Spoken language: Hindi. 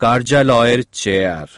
কার্যালয়ের চেয়ার